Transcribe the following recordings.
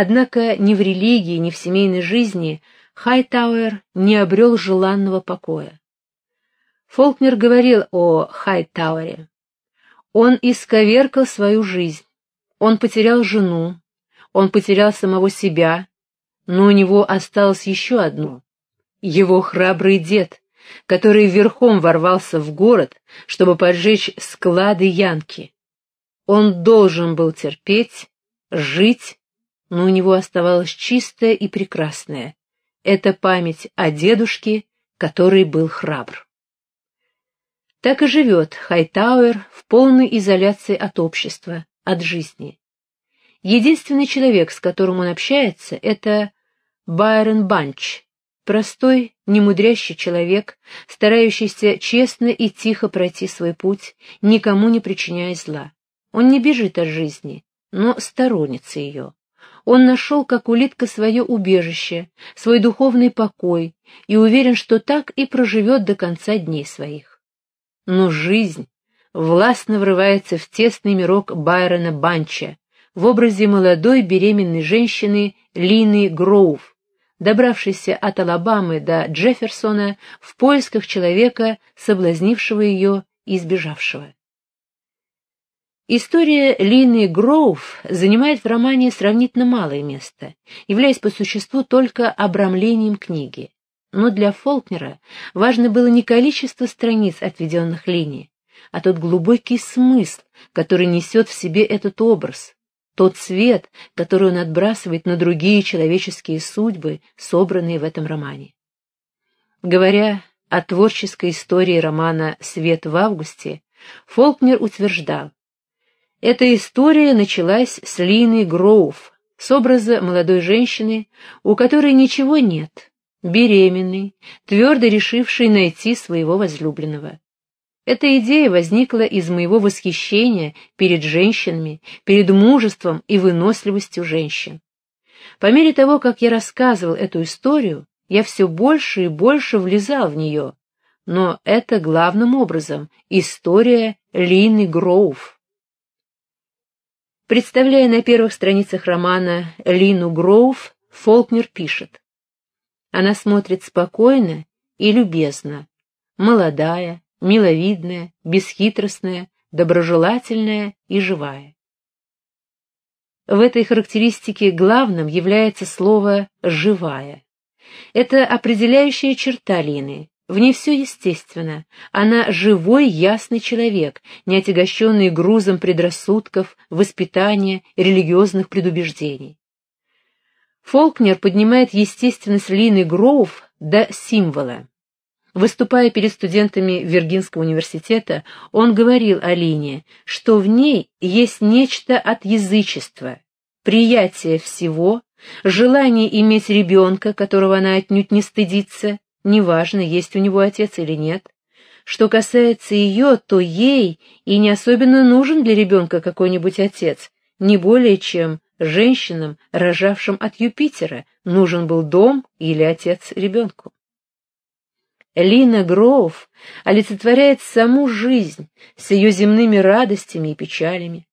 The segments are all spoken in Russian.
Однако ни в религии, ни в семейной жизни Хайтауэр не обрел желанного покоя. Фолкнер говорил о Хайтауэре. Он исковеркал свою жизнь, он потерял жену, он потерял самого себя, но у него осталось еще одно — его храбрый дед, который верхом ворвался в город, чтобы поджечь склады Янки. Он должен был терпеть, жить, но у него оставалось чистое и прекрасное. Это память о дедушке, который был храбр. Так и живет Хайтауэр в полной изоляции от общества, от жизни. Единственный человек, с которым он общается, это Байрон Банч, простой, немудрящий человек, старающийся честно и тихо пройти свой путь, никому не причиняя зла. Он не бежит от жизни, но сторонится ее. Он нашел, как улитка, свое убежище, свой духовный покой и уверен, что так и проживет до конца дней своих но жизнь властно врывается в тесный мирок Байрона Банча в образе молодой беременной женщины Лины Гроув, добравшейся от Алабамы до Джефферсона в поисках человека, соблазнившего ее и избежавшего. История Лины Гроув занимает в романе сравнительно малое место, являясь по существу только обрамлением книги. Но для Фолкнера важно было не количество страниц отведенных линий, а тот глубокий смысл, который несет в себе этот образ, тот свет, который он отбрасывает на другие человеческие судьбы, собранные в этом романе. Говоря о творческой истории романа «Свет в августе», Фолкнер утверждал, эта история началась с Лины Гроув, с образа молодой женщины, у которой ничего нет, беременный, твердо решивший найти своего возлюбленного. Эта идея возникла из моего восхищения перед женщинами, перед мужеством и выносливостью женщин. По мере того, как я рассказывал эту историю, я все больше и больше влезал в нее, но это главным образом история Лины Гроув. Представляя на первых страницах романа Лину Гроув, Фолкнер пишет она смотрит спокойно и любезно, молодая, миловидная, бесхитростная, доброжелательная и живая. В этой характеристике главным является слово «живая». Это определяющая черта Лины, в ней все естественно. Она живой, ясный человек, не отягощенный грузом предрассудков, воспитания, религиозных предубеждений. Фолкнер поднимает естественность Лины Гроув до символа. Выступая перед студентами Виргинского университета, он говорил о Лине, что в ней есть нечто от язычества, приятие всего, желание иметь ребенка, которого она отнюдь не стыдится, неважно, есть у него отец или нет. Что касается ее, то ей и не особенно нужен для ребенка какой-нибудь отец, не более чем женщинам, рожавшим от Юпитера, нужен был дом или отец ребенку. Лина Гроув олицетворяет саму жизнь с ее земными радостями и печалями.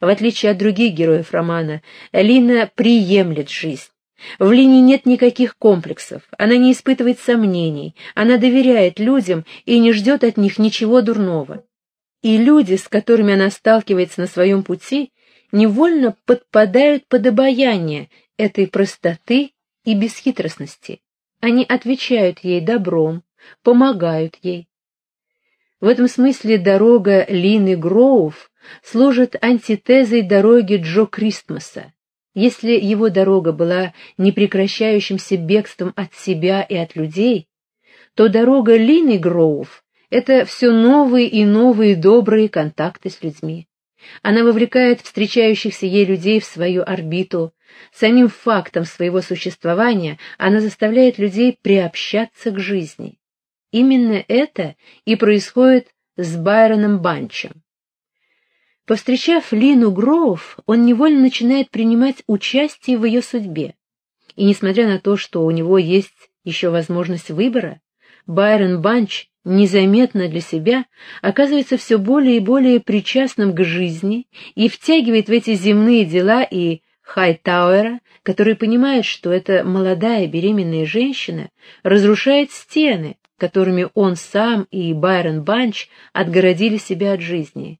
В отличие от других героев романа, Лина приемлет жизнь. В Лине нет никаких комплексов, она не испытывает сомнений, она доверяет людям и не ждет от них ничего дурного. И люди, с которыми она сталкивается на своем пути, невольно подпадают под обаяние этой простоты и бесхитростности. Они отвечают ей добром, помогают ей. В этом смысле дорога Лины Гроув служит антитезой дороги Джо Кристмаса. Если его дорога была непрекращающимся бегством от себя и от людей, то дорога Лины Гроув — это все новые и новые добрые контакты с людьми. Она вовлекает встречающихся ей людей в свою орбиту. Самим фактом своего существования она заставляет людей приобщаться к жизни. Именно это и происходит с Байроном Банчем. Повстречав Лину Гроув, он невольно начинает принимать участие в ее судьбе. И несмотря на то, что у него есть еще возможность выбора, Байрон Банч незаметно для себя оказывается все более и более причастным к жизни и втягивает в эти земные дела и Хайтауэра, который понимает, что эта молодая беременная женщина разрушает стены, которыми он сам и Байрон Банч отгородили себя от жизни.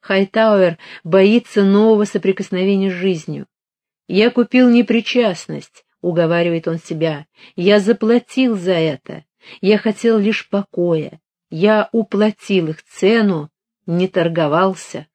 Хайтауэр боится нового соприкосновения с жизнью. «Я купил непричастность», — уговаривает он себя. «Я заплатил за это. Я хотел лишь покоя. Я уплатил их цену, не торговался».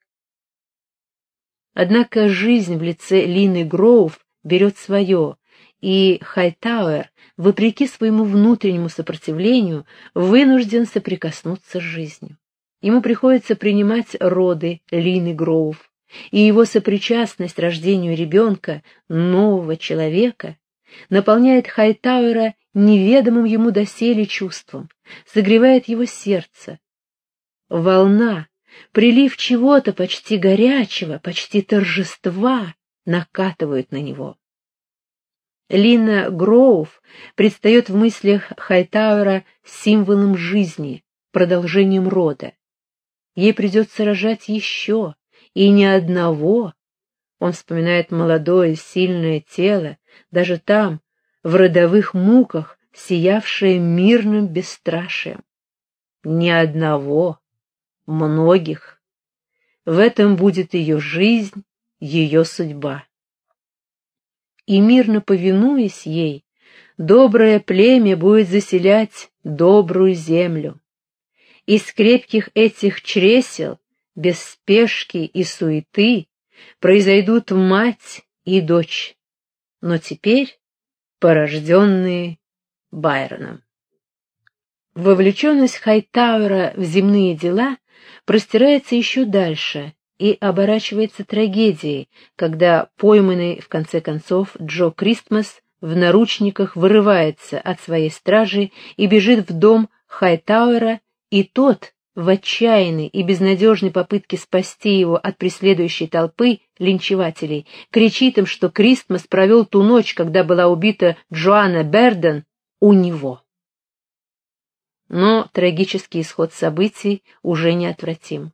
Однако жизнь в лице Лины Гроув берет свое, и Хайтауэр, вопреки своему внутреннему сопротивлению, вынужден соприкоснуться с жизнью. Ему приходится принимать роды Лины Гроув, и его сопричастность рождению ребенка, нового человека, наполняет Хайтауэра неведомым ему доселе чувством, согревает его сердце. Волна, Прилив чего-то почти горячего, почти торжества накатывают на него. Лина Гроув предстает в мыслях Хайтауэра символом жизни, продолжением рода. Ей придется рожать еще, и ни одного. Он вспоминает молодое, сильное тело, даже там, в родовых муках, сиявшее мирным бесстрашием. Ни одного многих. В этом будет ее жизнь, ее судьба. И мирно повинуясь ей, доброе племя будет заселять добрую землю. Из крепких этих чресел, без спешки и суеты, произойдут мать и дочь, но теперь порожденные Байроном. Вовлеченность Хайтауэра в земные дела простирается еще дальше и оборачивается трагедией, когда пойманный, в конце концов, Джо Кристмас в наручниках вырывается от своей стражи и бежит в дом Хайтауэра, и тот, в отчаянной и безнадежной попытке спасти его от преследующей толпы линчевателей, кричит им, что Кристмас провел ту ночь, когда была убита Джоанна Берден, у него. Но трагический исход событий уже неотвратим.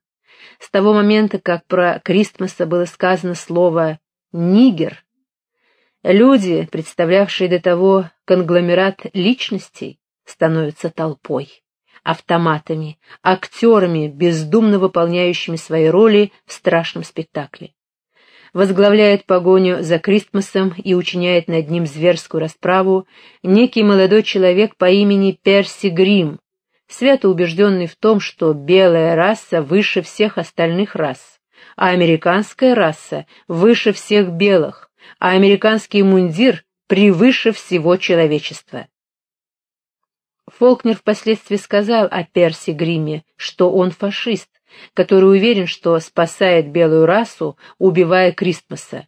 С того момента, как про Кристмаса было сказано слово «нигер», люди, представлявшие до того конгломерат личностей, становятся толпой, автоматами, актерами, бездумно выполняющими свои роли в страшном спектакле. Возглавляет погоню за Кристмасом и учиняет над ним зверскую расправу некий молодой человек по имени Перси Грим, свято убежденный в том, что белая раса выше всех остальных рас, а американская раса выше всех белых, а американский мундир превыше всего человечества. Фолкнер впоследствии сказал о Перси Гриме, что он фашист, который уверен, что спасает белую расу, убивая Кристмаса.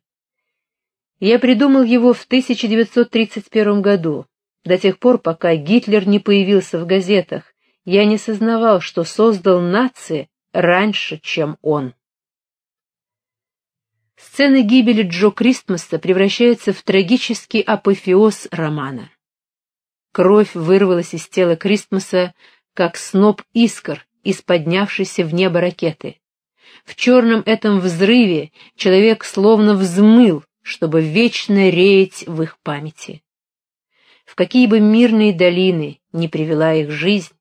Я придумал его в 1931 году, до тех пор, пока Гитлер не появился в газетах, я не сознавал, что создал нации раньше, чем он. Сцена гибели Джо Кристмаса превращается в трагический апофеоз романа. Кровь вырвалась из тела Кристмаса, как сноп искр из поднявшейся в небо ракеты. В черном этом взрыве человек словно взмыл, чтобы вечно реять в их памяти. В какие бы мирные долины не привела их жизнь,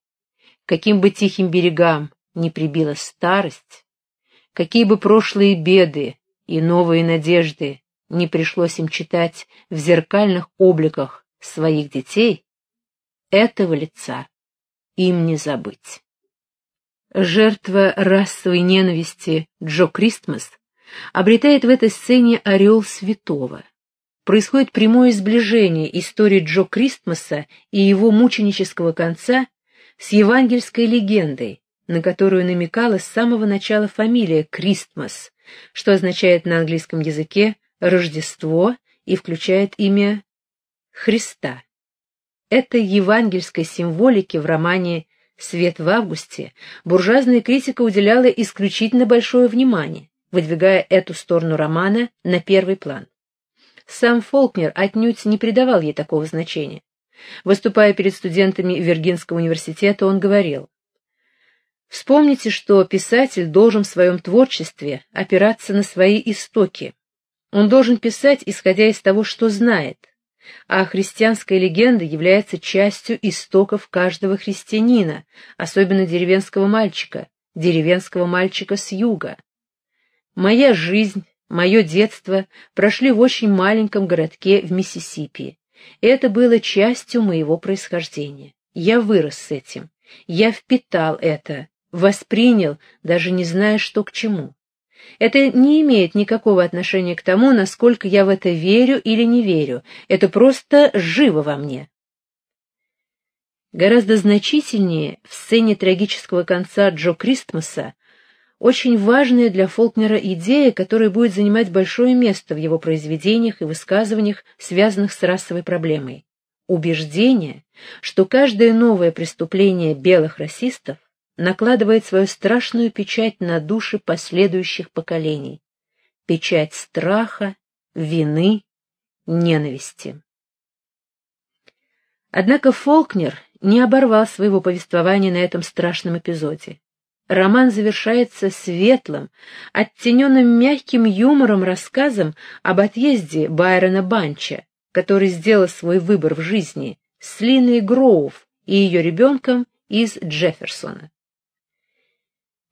каким бы тихим берегам не прибила старость, какие бы прошлые беды и новые надежды не пришлось им читать в зеркальных обликах своих детей, этого лица им не забыть. Жертва расовой ненависти Джо Кристмас обретает в этой сцене орел святого. Происходит прямое сближение истории Джо Кристмаса и его мученического конца с евангельской легендой, на которую намекала с самого начала фамилия Кристмас, что означает на английском языке «Рождество» и включает имя Христа. Этой евангельской символике в романе «Свет в августе» буржуазная критика уделяла исключительно большое внимание, выдвигая эту сторону романа на первый план. Сам Фолкнер отнюдь не придавал ей такого значения. Выступая перед студентами Виргинского университета, он говорил, «Вспомните, что писатель должен в своем творчестве опираться на свои истоки. Он должен писать, исходя из того, что знает, а христианская легенда является частью истоков каждого христианина, особенно деревенского мальчика, деревенского мальчика с юга. Моя жизнь, мое детство прошли в очень маленьком городке в Миссисипи. Это было частью моего происхождения. Я вырос с этим. Я впитал это, воспринял, даже не зная, что к чему. Это не имеет никакого отношения к тому, насколько я в это верю или не верю. Это просто живо во мне. Гораздо значительнее в сцене трагического конца Джо Кристмаса очень важная для Фолкнера идея, которая будет занимать большое место в его произведениях и высказываниях, связанных с расовой проблемой. Убеждение, что каждое новое преступление белых расистов накладывает свою страшную печать на души последующих поколений. Печать страха, вины, ненависти. Однако Фолкнер не оборвал своего повествования на этом страшном эпизоде. Роман завершается светлым, оттененным мягким юмором рассказом об отъезде Байрона Банча, который сделал свой выбор в жизни с Линой Гроув и ее ребенком из Джефферсона.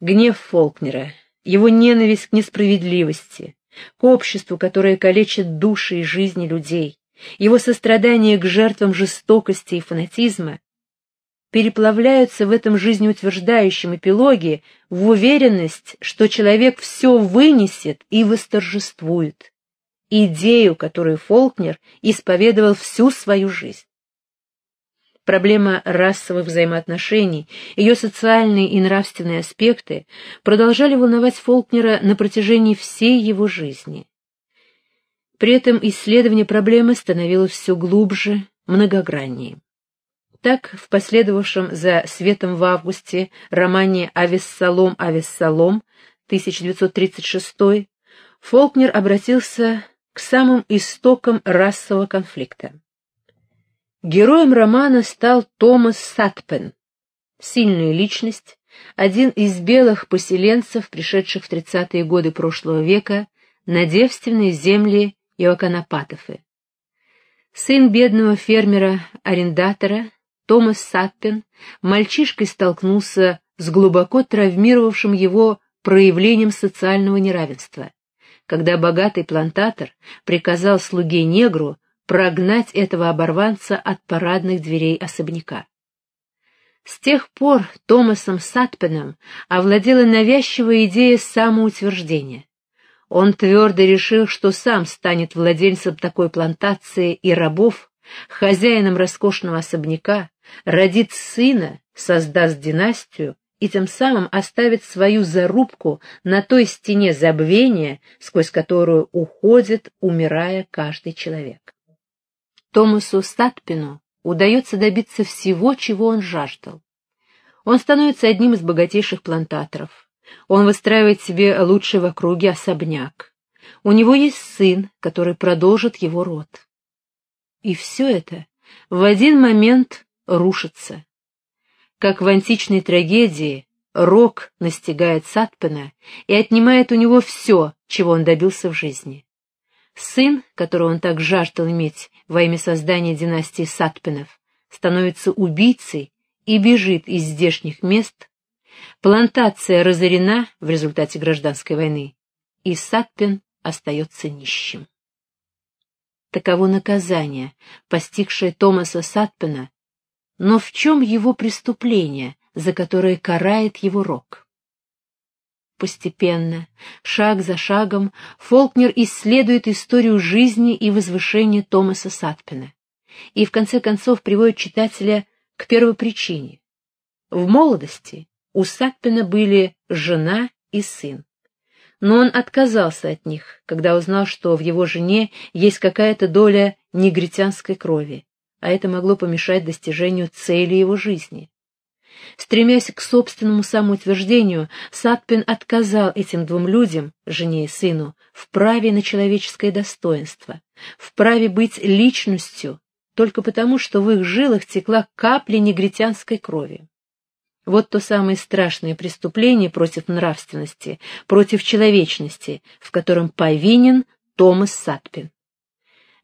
Гнев Фолкнера, его ненависть к несправедливости, к обществу, которое калечит души и жизни людей, его сострадание к жертвам жестокости и фанатизма переплавляются в этом жизнеутверждающем эпилоге в уверенность, что человек все вынесет и восторжествует. Идею, которую Фолкнер исповедовал всю свою жизнь. Проблема расовых взаимоотношений, ее социальные и нравственные аспекты продолжали волновать Фолкнера на протяжении всей его жизни. При этом исследование проблемы становилось все глубже, многограннее. Так, в последовавшем за «Светом в августе» романе «Авессалом, Авессалом» 1936 Фолкнер обратился к самым истокам расового конфликта. Героем романа стал Томас Сатпен, сильная личность, один из белых поселенцев, пришедших в 30-е годы прошлого века на девственные земли Иоканапатофы. Сын бедного фермера-арендатора Томас Сатпен мальчишкой столкнулся с глубоко травмировавшим его проявлением социального неравенства, когда богатый плантатор приказал слуге-негру прогнать этого оборванца от парадных дверей особняка. С тех пор Томасом Сатпеном овладела навязчивая идея самоутверждения. Он твердо решил, что сам станет владельцем такой плантации и рабов, хозяином роскошного особняка, родит сына, создаст династию и тем самым оставит свою зарубку на той стене забвения, сквозь которую уходит, умирая каждый человек. Томасу Статпину удается добиться всего, чего он жаждал. Он становится одним из богатейших плантаторов. Он выстраивает себе лучший в округе особняк. У него есть сын, который продолжит его род. И все это в один момент рушится. Как в античной трагедии, Рок настигает Сатпена и отнимает у него все, чего он добился в жизни. Сын, которого он так жаждал иметь во имя создания династии Сатпинов, становится убийцей и бежит из здешних мест. Плантация разорена в результате гражданской войны, и Сатпин остается нищим. Таково наказание, постигшее Томаса Сатпина, но в чем его преступление, за которое карает его рок? Постепенно, шаг за шагом, Фолкнер исследует историю жизни и возвышения Томаса Сатпина и в конце концов приводит читателя к первопричине. В молодости у Сатпина были жена и сын. Но он отказался от них, когда узнал, что в его жене есть какая-то доля негритянской крови, а это могло помешать достижению цели его жизни. Стремясь к собственному самоутверждению, Сатпин отказал этим двум людям, жене и сыну, в праве на человеческое достоинство, в праве быть личностью, только потому, что в их жилах текла капля негритянской крови. Вот то самое страшное преступление против нравственности, против человечности, в котором повинен Томас Сатпин.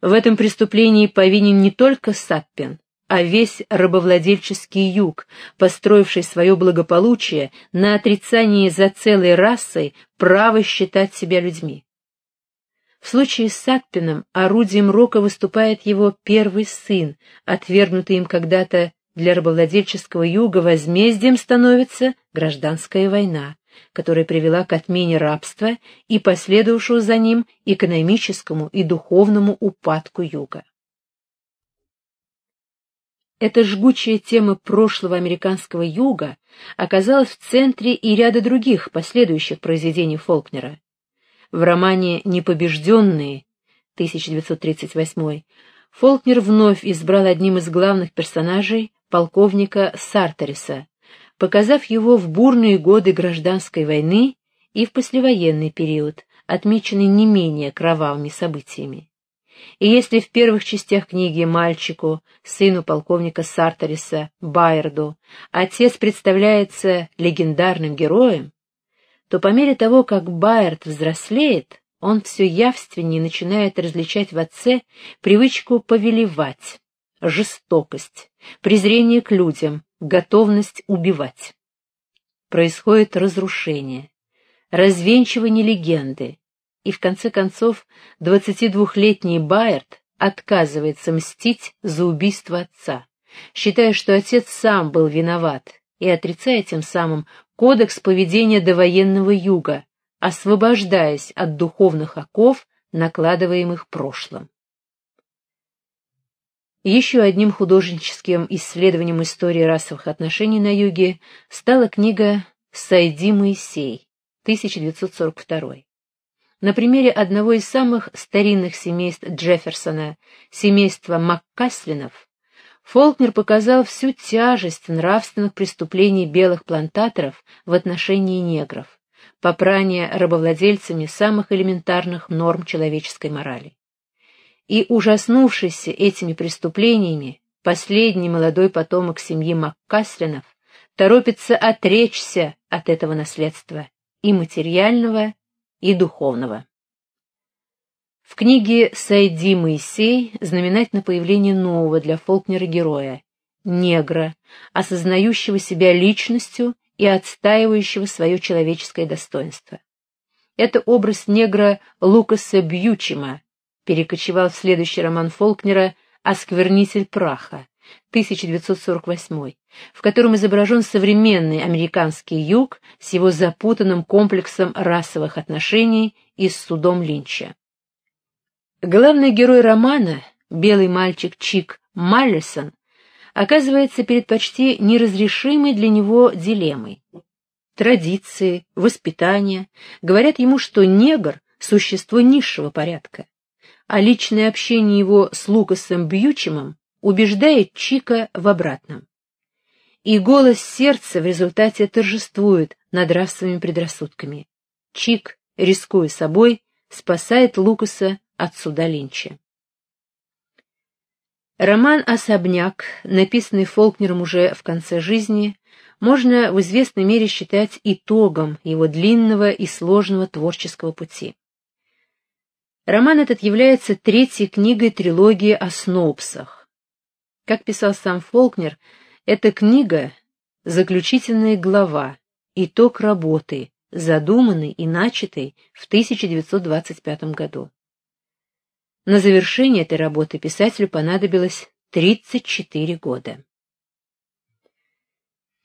В этом преступлении повинен не только Сатпин, а весь рабовладельческий юг, построивший свое благополучие на отрицании за целой расой права считать себя людьми. В случае с Сатпином орудием рока выступает его первый сын, отвергнутый им когда-то для рабовладельческого юга возмездием становится гражданская война, которая привела к отмене рабства и последовавшему за ним экономическому и духовному упадку юга. Эта жгучая тема прошлого американского юга оказалась в центре и ряда других последующих произведений Фолкнера. В романе «Непобежденные» 1938 Фолкнер вновь избрал одним из главных персонажей полковника Сартериса, показав его в бурные годы гражданской войны и в послевоенный период, отмеченный не менее кровавыми событиями. И если в первых частях книги мальчику, сыну полковника Сарториса, Байерду, отец представляется легендарным героем, то по мере того, как Байерд взрослеет, он все явственнее начинает различать в отце привычку повелевать, жестокость, презрение к людям, готовность убивать. Происходит разрушение, развенчивание легенды, и в конце концов 22-летний Байерт отказывается мстить за убийство отца, считая, что отец сам был виноват, и отрицая тем самым кодекс поведения довоенного юга, освобождаясь от духовных оков, накладываемых прошлым. Еще одним художническим исследованием истории расовых отношений на юге стала книга «Сайди Моисей» 1942 на примере одного из самых старинных семейств Джефферсона, семейства Маккаслинов, Фолкнер показал всю тяжесть нравственных преступлений белых плантаторов в отношении негров, попрание рабовладельцами самых элементарных норм человеческой морали. И, ужаснувшийся этими преступлениями, последний молодой потомок семьи Маккаслинов торопится отречься от этого наследства и материального, и духовного. В книге «Сайди Моисей» знаменательно появление нового для Фолкнера героя — негра, осознающего себя личностью и отстаивающего свое человеческое достоинство. Это образ негра Лукаса Бьючима, перекочевал в следующий роман Фолкнера «Осквернитель праха», 1948, в котором изображен современный американский юг с его запутанным комплексом расовых отношений и с судом Линча. Главный герой романа, белый мальчик Чик Маллисон, оказывается перед почти неразрешимой для него дилеммой. Традиции, воспитание говорят ему, что негр — существо низшего порядка, а личное общение его с Лукасом Бьючемом убеждает Чика в обратном. И голос сердца в результате торжествует над расовыми предрассудками. Чик, рискуя собой, спасает Лукаса от суда Линча. Роман «Особняк», написанный Фолкнером уже в конце жизни, можно в известной мере считать итогом его длинного и сложного творческого пути. Роман этот является третьей книгой трилогии о Сноупсах, как писал сам Фолкнер, эта книга — заключительная глава, итог работы, задуманной и начатой в 1925 году. На завершение этой работы писателю понадобилось 34 года.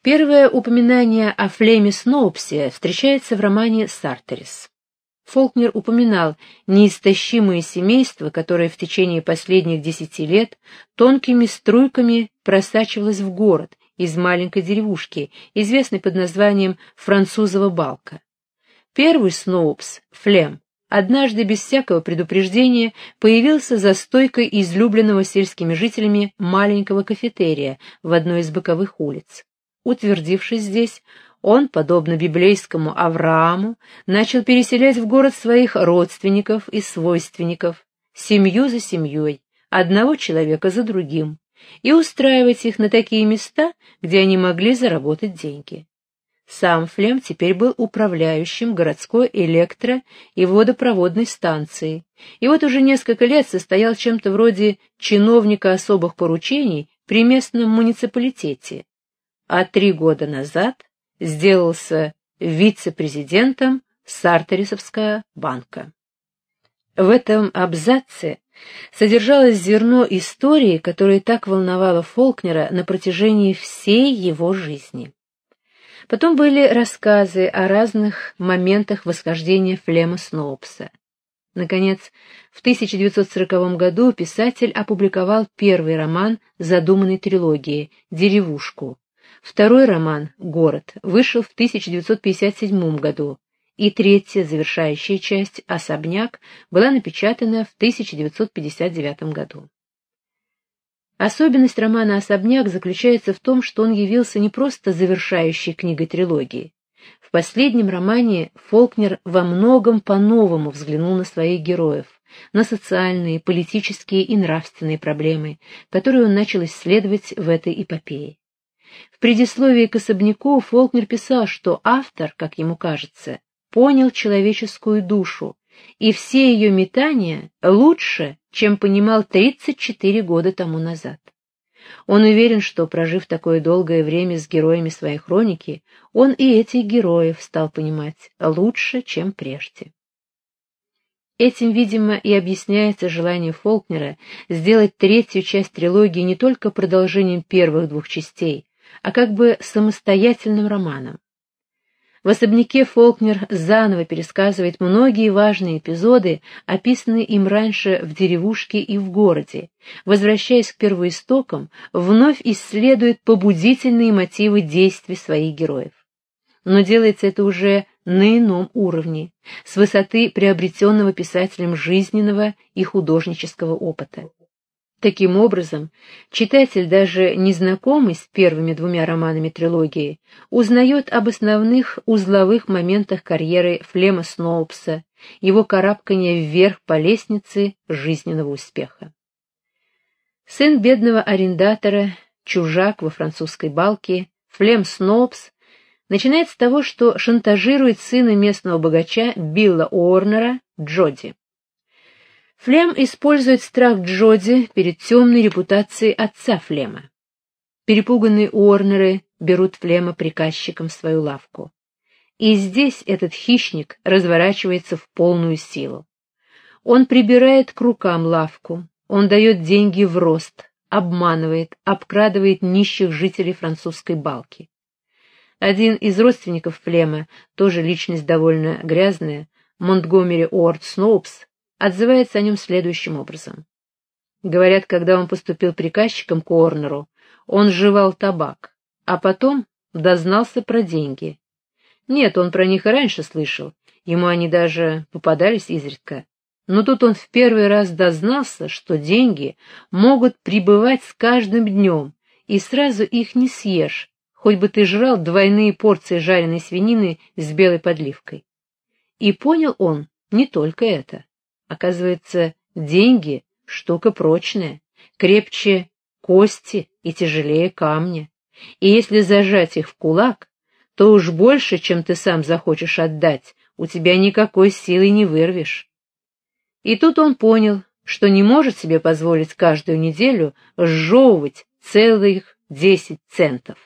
Первое упоминание о Флеме Сноупсе встречается в романе «Сартерис». Фолкнер упоминал неистощимое семейство, которое в течение последних десяти лет тонкими струйками просачивалось в город из маленькой деревушки, известной под названием Французова Балка. Первый Сноупс, Флем, однажды без всякого предупреждения появился за стойкой излюбленного сельскими жителями маленького кафетерия в одной из боковых улиц. Утвердившись здесь, он, подобно библейскому Аврааму, начал переселять в город своих родственников и свойственников, семью за семьей, одного человека за другим, и устраивать их на такие места, где они могли заработать деньги. Сам Флем теперь был управляющим городской электро- и водопроводной станцией, и вот уже несколько лет состоял чем-то вроде чиновника особых поручений при местном муниципалитете, а три года назад сделался вице-президентом Сартерисовского банка. В этом абзаце содержалось зерно истории, которое так волновало Фолкнера на протяжении всей его жизни. Потом были рассказы о разных моментах восхождения Флема Сноупса. Наконец, в 1940 году писатель опубликовал первый роман задуманной трилогии «Деревушку». Второй роман «Город» вышел в 1957 году, и третья, завершающая часть «Особняк» была напечатана в 1959 году. Особенность романа «Особняк» заключается в том, что он явился не просто завершающей книгой трилогии. В последнем романе Фолкнер во многом по-новому взглянул на своих героев, на социальные, политические и нравственные проблемы, которые он начал исследовать в этой эпопее. В предисловии к особняку Фолкнер писал, что автор, как ему кажется, понял человеческую душу, и все ее метания лучше, чем понимал 34 года тому назад. Он уверен, что, прожив такое долгое время с героями своей хроники, он и этих героев стал понимать лучше, чем прежде. Этим, видимо, и объясняется желание Фолкнера сделать третью часть трилогии не только продолжением первых двух частей, а как бы самостоятельным романом. В особняке Фолкнер заново пересказывает многие важные эпизоды, описанные им раньше в деревушке и в городе. Возвращаясь к первоистокам, вновь исследует побудительные мотивы действий своих героев. Но делается это уже на ином уровне, с высоты приобретенного писателем жизненного и художнического опыта. Таким образом, читатель, даже незнакомый с первыми двумя романами трилогии, узнает об основных узловых моментах карьеры Флема Сноупса, его карабкания вверх по лестнице жизненного успеха. Сын бедного арендатора, чужак во французской балке, Флем Сноупс, начинает с того, что шантажирует сына местного богача Билла Уорнера, Джоди. Флем использует страх Джоди перед темной репутацией отца Флема. Перепуганные Уорнеры берут Флема приказчиком в свою лавку. И здесь этот хищник разворачивается в полную силу. Он прибирает к рукам лавку, он дает деньги в рост, обманывает, обкрадывает нищих жителей французской балки. Один из родственников Флема, тоже личность довольно грязная, Монтгомери Уорд Сноупс, отзывается о нем следующим образом. Говорят, когда он поступил приказчиком к Уорнеру, он жевал табак, а потом дознался про деньги. Нет, он про них и раньше слышал, ему они даже попадались изредка. Но тут он в первый раз дознался, что деньги могут прибывать с каждым днем, и сразу их не съешь, хоть бы ты жрал двойные порции жареной свинины с белой подливкой. И понял он не только это. Оказывается, деньги — штука прочная, крепче кости и тяжелее камня. И если зажать их в кулак, то уж больше, чем ты сам захочешь отдать, у тебя никакой силы не вырвешь. И тут он понял, что не может себе позволить каждую неделю сжевывать целых десять центов.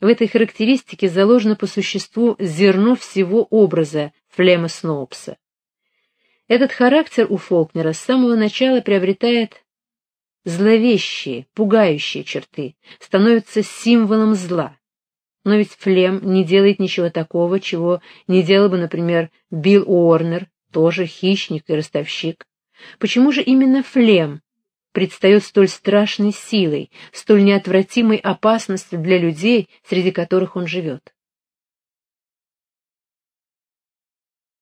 В этой характеристике заложено по существу зерно всего образа Флема Сноупса. Этот характер у Фолкнера с самого начала приобретает зловещие, пугающие черты, становится символом зла. Но ведь Флем не делает ничего такого, чего не делал бы, например, Билл Уорнер, тоже хищник и ростовщик. Почему же именно Флем предстает столь страшной силой, столь неотвратимой опасностью для людей, среди которых он живет?